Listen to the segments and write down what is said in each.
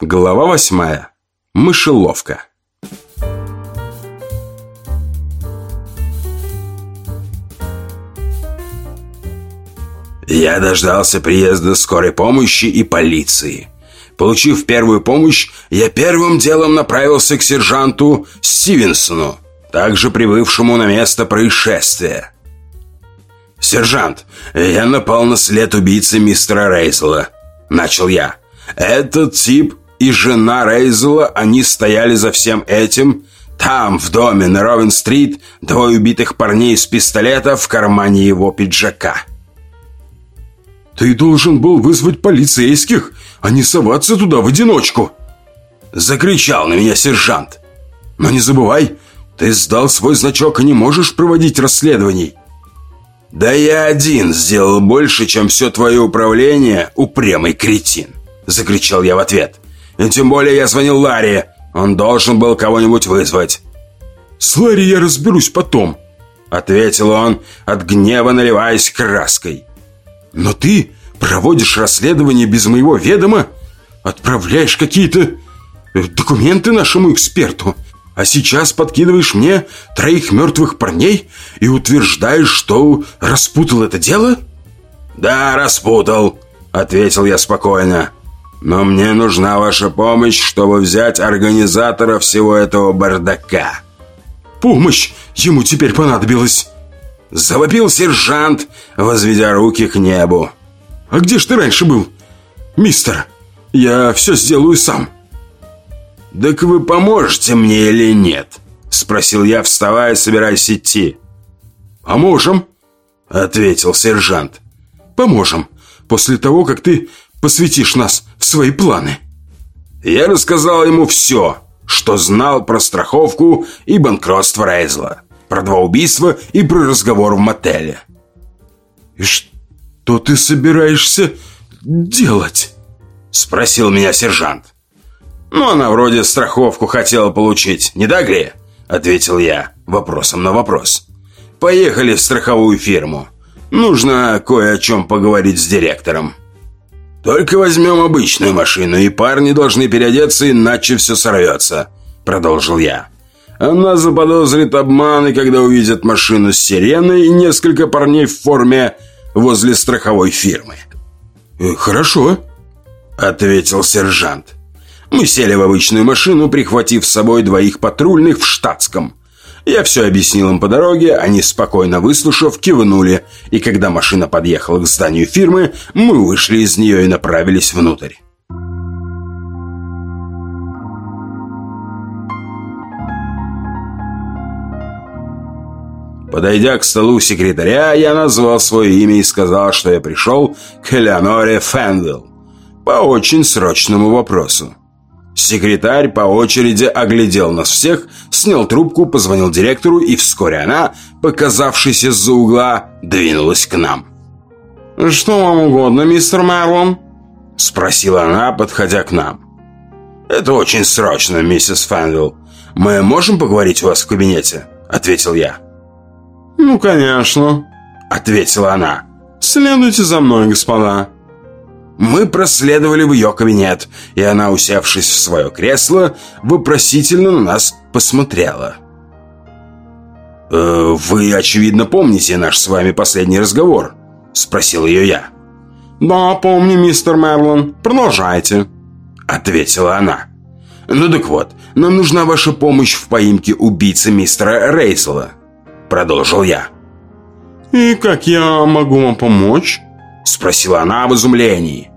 Глава восьмая. Мышеловка. Я дождался приезда скорой помощи и полиции. Получив первую помощь, я первым делом направился к сержанту Стивенсону, также прибывшему на место происшествия. «Сержант, я напал на след убийцы мистера Рейзела», — начал я. «Этот тип и жена Рейзела, они стояли за всем этим. Там, в доме на Ровен-стрит, двое убитых парней с пистолета в кармане его пиджака». «Ты должен был вызвать полицейских, а не соваться туда в одиночку!» Закричал на меня сержант. «Но не забывай, ты сдал свой значок и не можешь проводить расследований!» «Да я один сделал больше, чем все твое управление, упрямый кретин!» Закричал я в ответ. «И тем более я звонил Ларри. Он должен был кого-нибудь вызвать». «С Ларри я разберусь потом», — ответил он, от гнева наливаясь краской. Но ты проводишь расследование без моего ведома? Отправляешь какие-то документы нашему эксперту? А сейчас подкидываешь мне троих мертвых парней и утверждаешь, что распутал это дело? Да, распутал, ответил я спокойно. Но мне нужна ваша помощь, чтобы взять организатора всего этого бардака. Помощь ему теперь понадобилась. Завопил сержант, возведя руки к небу. «А где ж ты раньше был? Мистер, я все сделаю сам». «Так вы поможете мне или нет?» Спросил я, вставая, собираясь идти. «Поможем», — ответил сержант. «Поможем, после того, как ты посвятишь нас свои планы». Я рассказал ему все, что знал про страховку и банкротство Рейзла про два убийства и про разговор в мотеле. «И что ты собираешься делать?» Спросил меня сержант. «Ну, она вроде страховку хотела получить, не так ли?» Ответил я вопросом на вопрос. «Поехали в страховую фирму. Нужно кое о чем поговорить с директором». «Только возьмем обычную машину, и парни должны переодеться, иначе все сорвется», Продолжил я. Она заподозрит обман, и когда увидит машину с сиреной и несколько парней в форме возле страховой фирмы. «Э, «Хорошо», — ответил сержант. Мы сели в обычную машину, прихватив с собой двоих патрульных в штатском. Я все объяснил им по дороге, они, спокойно выслушав, кивнули, и когда машина подъехала к зданию фирмы, мы вышли из нее и направились внутрь. Подойдя к столу секретаря, я назвал свое имя и сказал, что я пришел к Элеоноре Фенвилл по очень срочному вопросу. Секретарь по очереди оглядел нас всех, снял трубку, позвонил директору, и вскоре она, показавшись из-за угла, двинулась к нам. «Что вам угодно, мистер Марлон?» Спросила она, подходя к нам. «Это очень срочно, миссис Фенвилл. Мы можем поговорить у вас в кабинете?» Ответил я. «Ну, конечно», — ответила она. «Следуйте за мной, господа». Мы проследовали в ее кабинет, и она, усевшись в свое кресло, вопросительно на нас посмотрела. «Э, «Вы, очевидно, помните наш с вами последний разговор?» — спросил ее я. «Да, помню, мистер Мерлон. Продолжайте», — ответила она. «Ну так вот, нам нужна ваша помощь в поимке убийцы мистера Рейсела. Продолжил я. «И как я могу вам помочь?» Спросила она в изумлении.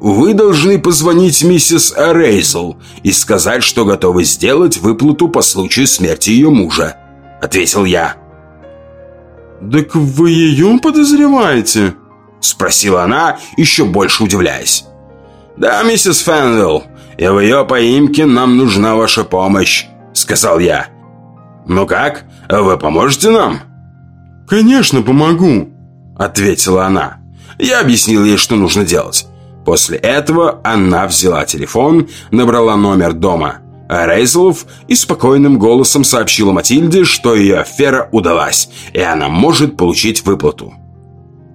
«Вы должны позвонить миссис Рейзел и сказать, что готовы сделать выплату по случаю смерти ее мужа», — ответил я. «Так вы ее подозреваете?» — спросила она, еще больше удивляясь. «Да, миссис Фенвилл, и в ее поимке нам нужна ваша помощь», — сказал я. «Ну как, вы поможете нам?» «Конечно, помогу», — ответила она. Я объяснил ей, что нужно делать. После этого она взяла телефон, набрала номер дома Рейзелов и спокойным голосом сообщила Матильде, что ее афера удалась, и она может получить выплату.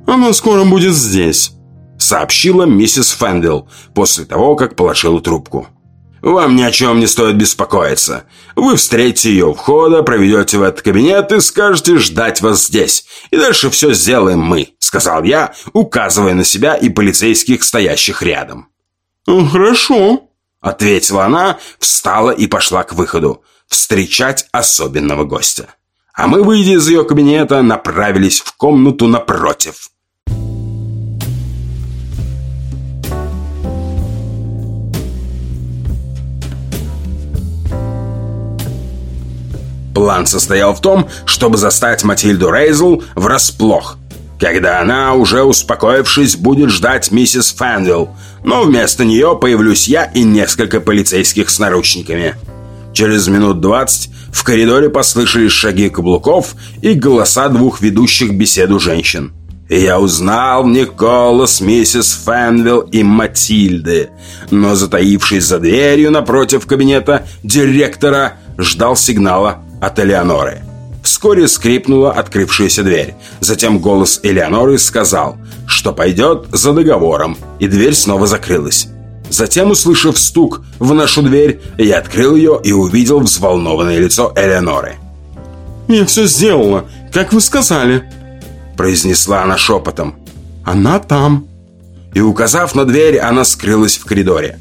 «Она скоро будет здесь», — сообщила миссис Фендел после того, как положила трубку. Вам ни о чем не стоит беспокоиться. Вы встретите ее у входа, проведете в этот кабинет и скажете ждать вас здесь. И дальше все сделаем мы», — сказал я, указывая на себя и полицейских, стоящих рядом. «Хорошо», — ответила она, встала и пошла к выходу, встречать особенного гостя. А мы, выйдя из ее кабинета, направились в комнату напротив. План состоял в том, чтобы застать Матильду Рейзл врасплох, когда она, уже успокоившись, будет ждать миссис Фэнвилл, но вместо нее появлюсь я и несколько полицейских с наручниками. Через минут двадцать в коридоре послышались шаги каблуков и голоса двух ведущих беседу женщин. И я узнал в них голос миссис Фэнвилл и Матильды, но затаившись за дверью напротив кабинета директора, ждал сигнала от Элеоноры. Вскоре скрипнула открывшаяся дверь. Затем голос Элеоноры сказал, что пойдет за договором, и дверь снова закрылась. Затем, услышав стук в нашу дверь, я открыл ее и увидел взволнованное лицо Элеоноры. «Я все сделала, как вы сказали», произнесла она шепотом. «Она там». И указав на дверь, она скрылась в коридоре.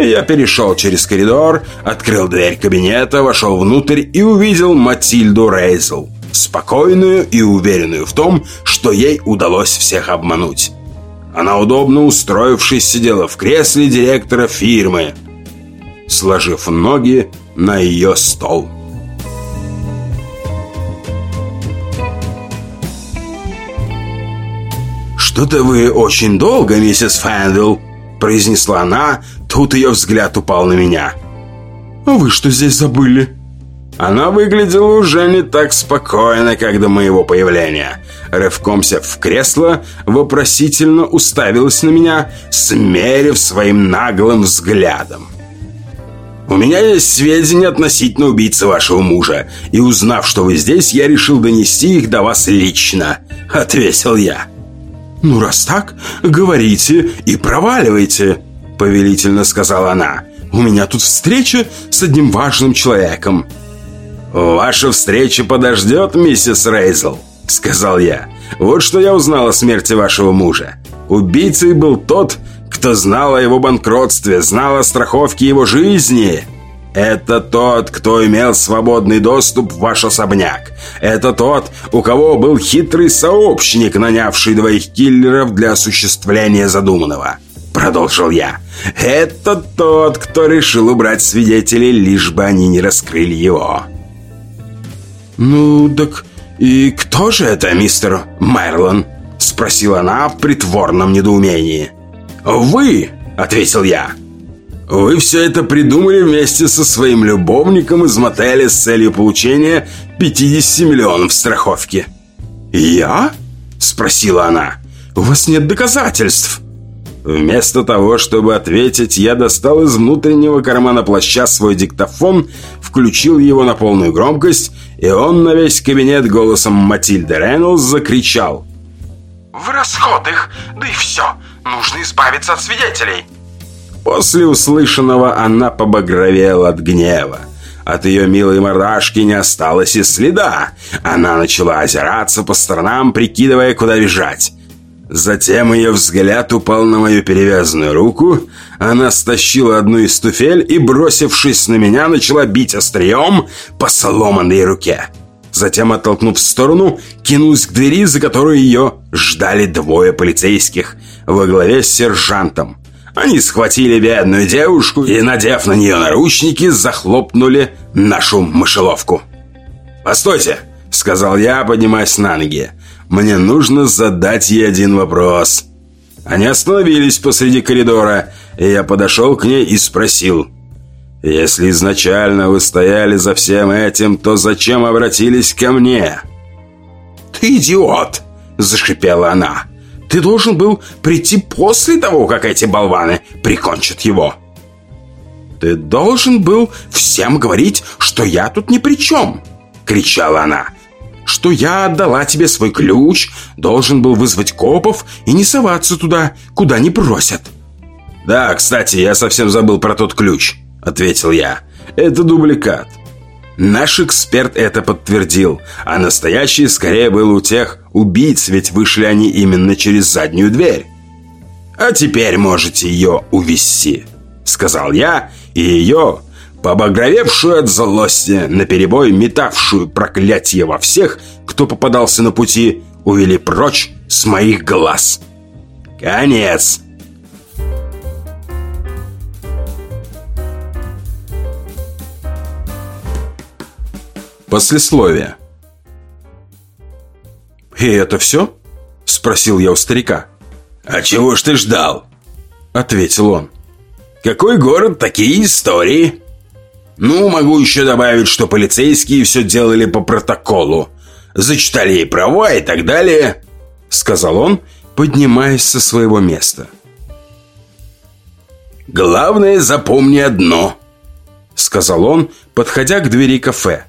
Я перешел через коридор, открыл дверь кабинета, вошел внутрь и увидел Матильду Рейзел, спокойную и уверенную в том, что ей удалось всех обмануть. Она удобно устроившись сидела в кресле директора фирмы, сложив ноги на ее стол. «Что-то вы очень долго, миссис Фэнвилл», произнесла она, тут ее взгляд упал на меня. «А вы что здесь забыли?» Она выглядела уже не так спокойно, как до моего появления. Рывком сев в кресло, вопросительно уставилась на меня, смерив своим наглым взглядом. «У меня есть сведения относительно убийцы вашего мужа, и узнав, что вы здесь, я решил донести их до вас лично», — ответил я. «Ну, раз так, говорите и проваливайте», — повелительно сказала она. «У меня тут встреча с одним важным человеком». «Ваша встреча подождет, миссис Рейзел», — сказал я. «Вот что я узнал о смерти вашего мужа. Убийцей был тот, кто знал о его банкротстве, знал о страховке его жизни». Это тот, кто имел свободный доступ в ваш особняк. Это тот, у кого был хитрый сообщник, нанявший двоих киллеров для осуществления задуманного. Продолжил я. Это тот, кто решил убрать свидетелей, лишь бы они не раскрыли его. «Ну, так и кто же это, мистер Мерлон?» Спросила она в притворном недоумении. «Вы!» — ответил я. Вы все это придумали вместе со своим любовником из мотеля с целью получения 50 миллионов страховки. «Я?» – спросила она. «У вас нет доказательств». Вместо того, чтобы ответить, я достал из внутреннего кармана плаща свой диктофон, включил его на полную громкость, и он на весь кабинет голосом Матильды Рейнольдс закричал. «В расход их, да и все, нужно избавиться от свидетелей». После услышанного она побагровела от гнева. От ее милой мордашки не осталось и следа. Она начала озираться по сторонам, прикидывая, куда бежать. Затем ее взгляд упал на мою перевязанную руку. Она стащила одну из туфель и, бросившись на меня, начала бить острием по сломанной руке. Затем, оттолкнув в сторону, кинулась к двери, за которой ее ждали двое полицейских во главе с сержантом. Они схватили бедную девушку и, надев на нее наручники, захлопнули нашу мышеловку. «Постойте!» — сказал я, поднимаясь на ноги. «Мне нужно задать ей один вопрос». Они остановились посреди коридора, и я подошел к ней и спросил. «Если изначально вы стояли за всем этим, то зачем обратились ко мне?» «Ты идиот!» – зашипела она. Ты должен был прийти после того, как эти болваны прикончат его. Ты должен был всем говорить, что я тут ни при чем!» Кричала она. «Что я отдала тебе свой ключ, должен был вызвать копов и не соваться туда, куда не просят». «Да, кстати, я совсем забыл про тот ключ», — ответил я. «Это дубликат». Наш эксперт это подтвердил, а настоящий скорее был у тех убийц, ведь вышли они именно через заднюю дверь. «А теперь можете ее увести», — сказал я, и ее, побагровевшую от злости, наперебой метавшую проклятие во всех, кто попадался на пути, увели прочь с моих глаз. Конец. Послесловие. «И это все?» – спросил я у старика. «А чего ж ты ждал?» – ответил он. «Какой город, такие истории?» «Ну, могу еще добавить, что полицейские все делали по протоколу. Зачитали ей права и так далее», – сказал он, поднимаясь со своего места. «Главное, запомни одно», – сказал он, подходя к двери кафе.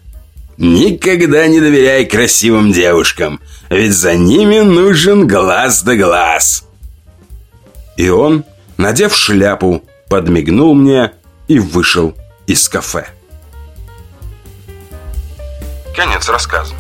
Никогда не доверяй красивым девушкам, ведь за ними нужен глаз да глаз. И он, надев шляпу, подмигнул мне и вышел из кафе. Конец рассказа.